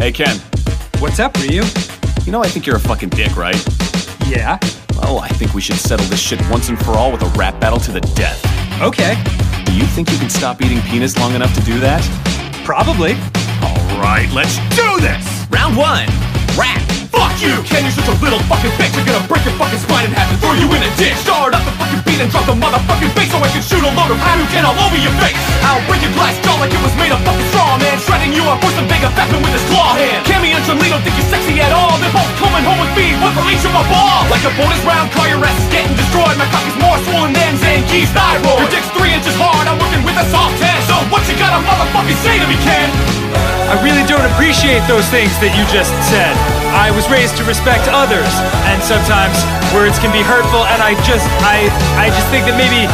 Hey, Ken. What's up, Ryu? You You know I think you're a fucking dick, right? Yeah. Well, I think we should settle this shit once and for all with a rap battle to the death. Okay. Do you think you can stop eating penis long enough to do that? Probably. Alright, let's do this! Round one, rap. Fuck you, Ken, you're such a little fucking bitch I'm gonna break your fucking spine in half and throw you in a ditch Start up the fucking beat and drop the motherfucking bass So I can shoot a load of Hadouken all over your face I'll break your glass jaw like it was made of with me, one for each of a ball Like a bonus round car, your ass is getting destroyed My cock is more swollen than Zangief's thyroid Your dick's three inches hard, I'm working with a soft hand So what you gotta motherfucking say to me, Ken? I really don't appreciate those things that you just said. I was raised to respect others, and sometimes words can be hurtful, and I just, I, I just think that maybe,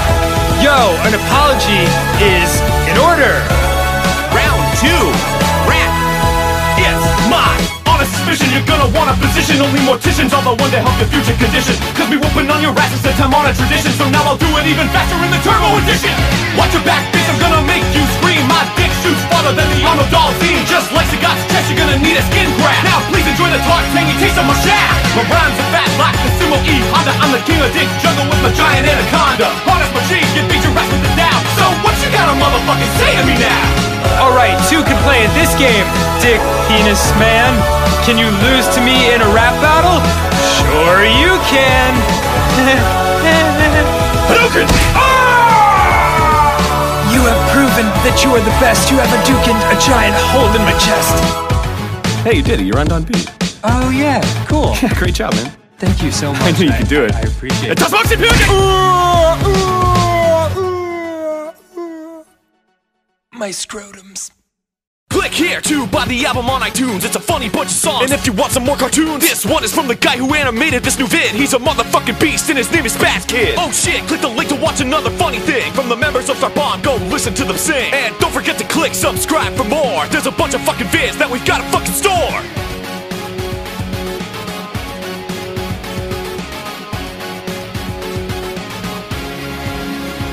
yo, an apology is in order. Round two, suspicion, you're gonna want a position. Only morticians are the one to help your future condition. Cause we whooping on your ass is a time on a tradition. So now I'll do it even faster in the turbo edition. Watch your back, bitch, I'm gonna make you scream. My dick shoots farther than the arm of Dhalsim. Just like Sagat's chest, you're gonna need a skin graft. Now please enjoy the tart, tangy taste of my shaft. My rhymes are fat like the sumo E Honda. I'm the king of dick jungle with my giant anaconda. Hard as machine, you beat your ass with it now. So what you gotta motherfucking say to me now? Alright, two can play at this game, Dick Penis Man. Can you lose to me in a rap battle? Sure you can. Hadouken! Ah! You have proven that you are the best. You have a duke and a giant hole in my chest. Hey, you did it. You're on beat. Oh yeah, cool. Great job, man. Thank you so much. I knew you could do it. I appreciate it. Das magst du Pürgen! My scrotums. Click here to buy the album on iTunes. It's a funny bunch of songs. And if you want some more cartoons, this one is from the guy who animated this new vid. He's a motherfucking beast, and his name is Spaz Kid. Oh shit! Click the link to watch another funny thing from the members of Starbomb. Go listen to them sing, and don't forget to click subscribe for more. There's a bunch of fucking vids that we've got to fucking store.